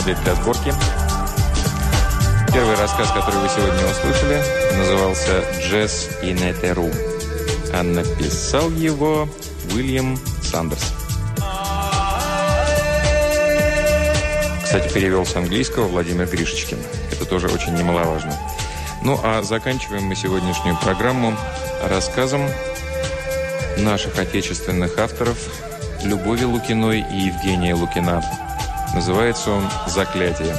Модель для сборки. Первый рассказ, который вы сегодня услышали, назывался «Джесс и Нетеру», а написал его Уильям Сандерс. Кстати, перевел с английского Владимир Гришечкин. Это тоже очень немаловажно. Ну, а заканчиваем мы сегодняшнюю программу рассказом наших отечественных авторов Любови Лукиной и Евгения Лукина. Называется он «Заклятие».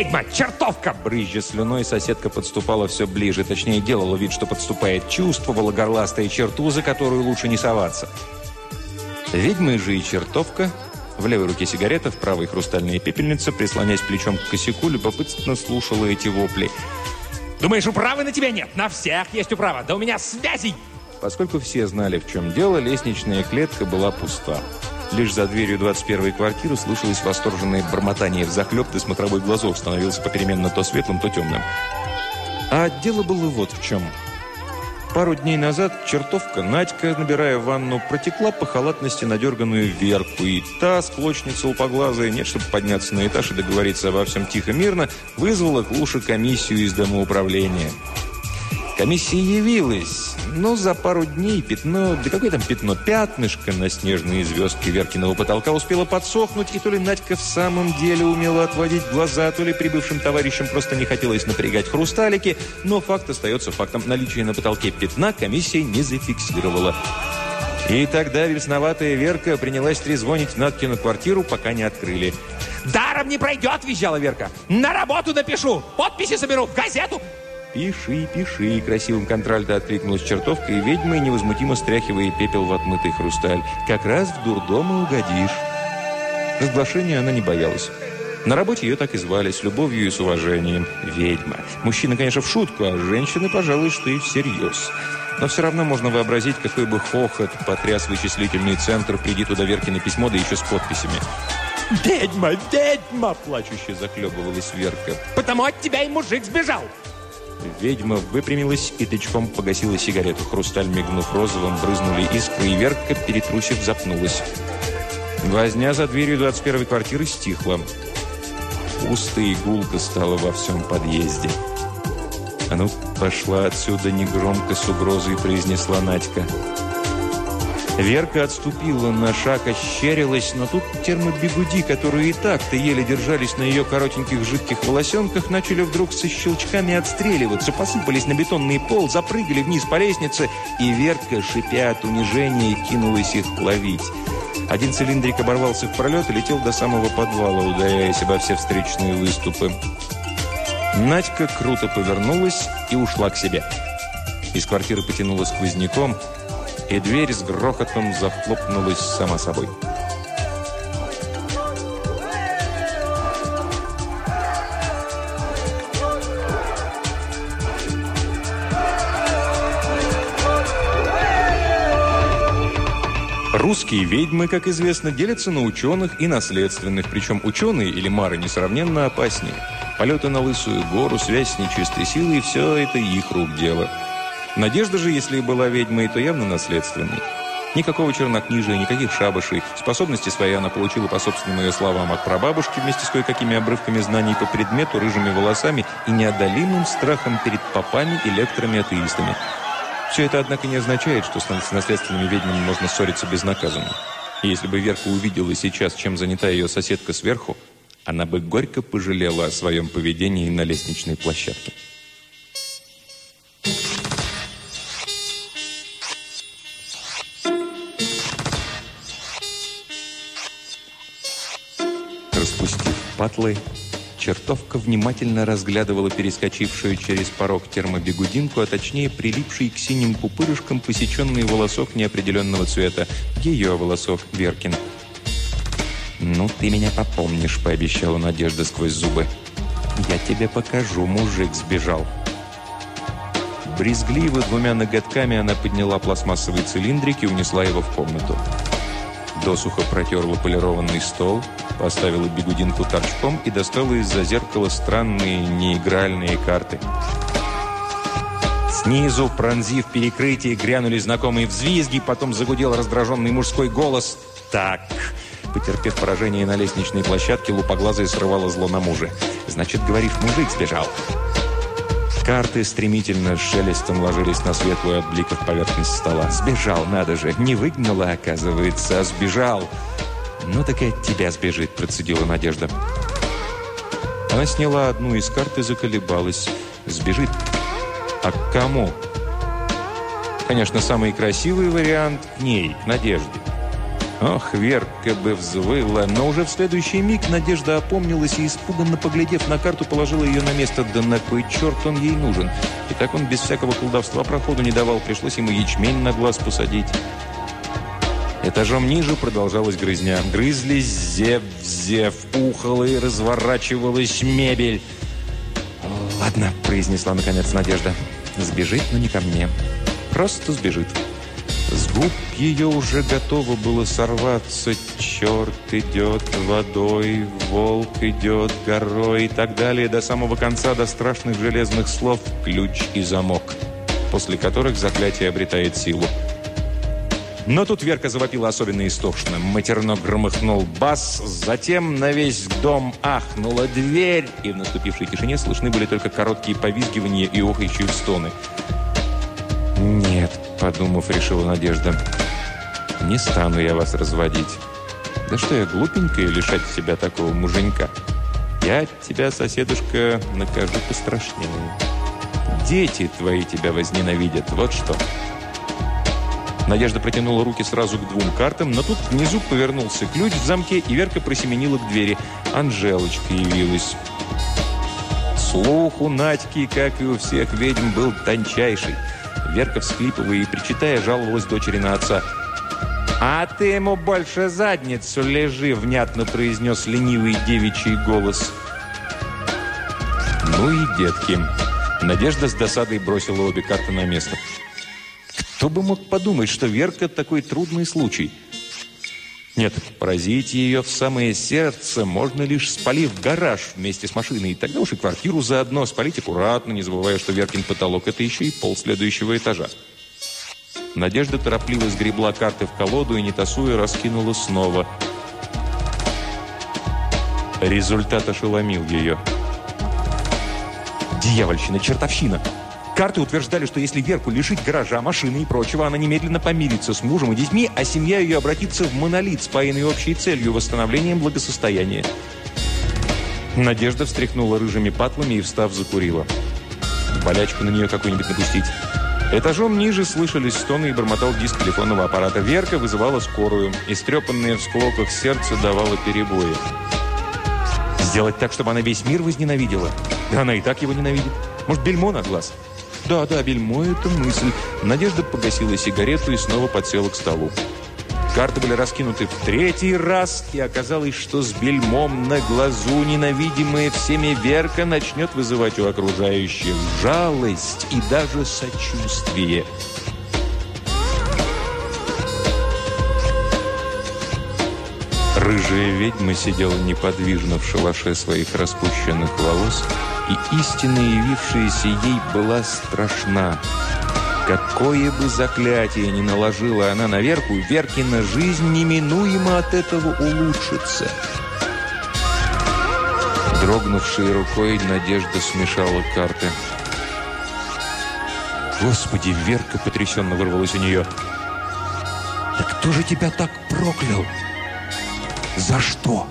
Ведьма! Чертовка! Брызжа слюной, соседка подступала все ближе. Точнее, делала вид, что подступает. Чувствовала горластая черту, за которую лучше не соваться. Ведьма же и чертовка. В левой руке сигарета, в правой хрустальная пепельница, прислонясь плечом к косяку, любопытно слушала эти вопли. Думаешь, управы на тебя нет? На всех есть управа. Да у меня связей! Поскольку все знали, в чем дело, лестничная клетка была пуста. Лишь за дверью 21-й квартиры слышалось восторженное бормотание в захлеб, и смотровой глазок становился попеременно то светлым, то темным. А дело было вот в чем – Пару дней назад чертовка Надька, набирая ванну, протекла по халатности надерганную Верку, и та, склочница упоглазая, нет, чтобы подняться на этаж и договориться обо всем тихо-мирно, вызвала к Луше комиссию из домоуправления. Комиссия явилась, но за пару дней пятно, да какое там пятно, пятнышко на снежные звездки Веркиного потолка успело подсохнуть, и то ли Надька в самом деле умела отводить глаза, то ли прибывшим товарищам просто не хотелось напрягать хрусталики, но факт остается фактом. Наличие на потолке пятна комиссия не зафиксировала. И тогда весноватая Верка принялась трезвонить Надкину квартиру, пока не открыли. «Даром не пройдет!» – визжала Верка. «На работу напишу! Подписи соберу! В газету! «Пиши, пиши!» Красивым контральто откликнулась чертовка, и ведьма, невозмутимо стряхивая пепел в отмытый хрусталь. «Как раз в дурдом и угодишь!» Разглашения она не боялась. На работе ее так и звали, с любовью и с уважением. Ведьма. Мужчина, конечно, в шутку, а женщины, пожалуй, что и всерьез. Но все равно можно вообразить, какой бы хохот потряс вычислительный центр, приди туда Веркино письмо, да еще с подписями. «Ведьма, ведьма!» – плачуще захлебывалась Верка. «Потому от тебя и мужик сбежал!» Ведьма выпрямилась и тычком погасила сигарету. Хрусталь, мигнув розовым, брызнули искры, и Верка, перетрусив, запнулась. Возня за дверью 21-й квартиры стихла. Пусто и стало во всем подъезде. «А ну, пошла отсюда!» – негромко с угрозой произнесла Надька. Верка отступила на шаг, ощерилась, но тут термобегуди, которые и так-то еле держались на ее коротеньких жидких волосенках, начали вдруг со щелчками отстреливаться, посыпались на бетонный пол, запрыгали вниз по лестнице, и Верка, шипя от унижения, кинулась их ловить. Один цилиндрик оборвался в пролет и летел до самого подвала, ударяясь обо все встречные выступы. Надька круто повернулась и ушла к себе. Из квартиры потянула сквозняком – и дверь с грохотом захлопнулась сама собой. Русские ведьмы, как известно, делятся на ученых и наследственных, причем ученые или мары несравненно опаснее. Полеты на Лысую гору, связь с нечистой силой – все это их рук дело – Надежда же, если и была ведьмой, то явно наследственной. Никакого чернокнижия, никаких шабашей. Способности свои она получила по собственным ее словам от прабабушки вместе с кое-какими обрывками знаний по предмету, рыжими волосами и неодолимым страхом перед попами и лекторами-атеистами. Все это, однако, не означает, что с наследственными ведьмами можно ссориться безнаказанно. И если бы Верка увидела сейчас, чем занята ее соседка сверху, она бы горько пожалела о своем поведении на лестничной площадке. Патлы, чертовка внимательно разглядывала перескочившую через порог термобегудинку, а точнее прилипший к синим пупырышкам посеченный волосок неопределенного цвета. Ее волосок Веркин. «Ну, ты меня попомнишь», — пообещала Надежда сквозь зубы. «Я тебе покажу, мужик сбежал». Брезгливо двумя ноготками она подняла пластмассовый цилиндрик и унесла его в комнату. Досуха протерла полированный стол, поставила бигудинку торчком и достала из-за зеркала странные неигральные карты. Снизу, пронзив перекрытие, грянули знакомые взвизги, потом загудел раздраженный мужской голос. «Так!» Потерпев поражение на лестничной площадке, лупоглазая срывала зло на мужа. «Значит, говоришь, мужик сбежал?» Карты стремительно шелестом ложились на светлую от бликов поверхность стола. «Сбежал, надо же! Не выгнала, оказывается, а сбежал!» «Ну так и от тебя сбежит», – процедила Надежда. Она сняла одну из карт и заколебалась. «Сбежит? А к кому?» Конечно, самый красивый вариант – к ней, к Надежде. Ох, Верка бы взвыла, но уже в следующий миг Надежда опомнилась и, испуганно поглядев на карту, положила ее на место. Да на кой черт он ей нужен? И так он без всякого колдовства проходу не давал, пришлось ему ячмень на глаз посадить. Этажом ниже продолжалась грызня. Грызлись зев-зев, ухала и разворачивалась мебель. «Ладно», — произнесла наконец Надежда. «Сбежит, но не ко мне. Просто сбежит». С губ ее уже готово было сорваться «Черт идет водой, волк идет горой» и так далее, до самого конца, до страшных железных слов «ключ и замок», после которых заклятие обретает силу. Но тут Верка завопила особенно истошно. Матерно громыхнул бас, затем на весь дом ахнула дверь, и в наступившей тишине слышны были только короткие повизгивания и охающие стоны. «Нет», — подумав, решила Надежда. «Не стану я вас разводить. Да что я глупенькая лишать себя такого муженька? Я тебя, соседушка, накажу пострашнее. Дети твои тебя возненавидят, вот что». Надежда протянула руки сразу к двум картам, но тут внизу повернулся ключ в замке, и Верка просеменила к двери. Анжелочка явилась. Слух у Надьки, как и у всех ведьм, был тончайший. Верка, всхлипывая и причитая, жаловалась дочери на отца. «А ты ему больше задницу лежи!» – внятно произнес ленивый девичий голос. «Ну и детки!» Надежда с досадой бросила обе карты на место. Кто бы мог подумать, что Верка – такой трудный случай – нет, поразить ее в самое сердце можно лишь спалив гараж вместе с машиной. И тогда уж и квартиру заодно спалить аккуратно, не забывая, что Веркин потолок – это еще и пол следующего этажа. Надежда торопливо сгребла карты в колоду и, не тасуя, раскинула снова. Результат ошеломил ее. «Дьявольщина, чертовщина!» Карты утверждали, что если Верку лишить гаража, машины и прочего, она немедленно помирится с мужем и детьми, а семья ее обратится в монолит, спаянный общей целью – восстановлением благосостояния. Надежда встряхнула рыжими патлами и, встав, закурила. Болячку на нее какую-нибудь напустить. Этажом ниже слышались стоны и бормотал диск телефонного аппарата. Верка вызывала скорую. Истрепанное в склоках сердце давало перебои. Сделать так, чтобы она весь мир возненавидела? Да она и так его ненавидит. Может, бельмо на глаз? Да, да, бельмо – это мысль. Надежда погасила сигарету и снова подсела к столу. Карты были раскинуты в третий раз, и оказалось, что с бельмом на глазу ненавидимая всеми Верка начнет вызывать у окружающих жалость и даже сочувствие. Рыжая ведьма сидела неподвижно в шалаше своих распущенных волос – и истина, явившаяся ей, была страшна. Какое бы заклятие ни наложила она на Верку, Веркина жизнь неминуемо от этого улучшится. Дрогнувшей рукой Надежда смешала карты. «Господи!» — Верка потрясенно вырвалась у нее. «Да кто же тебя так проклял? За что?»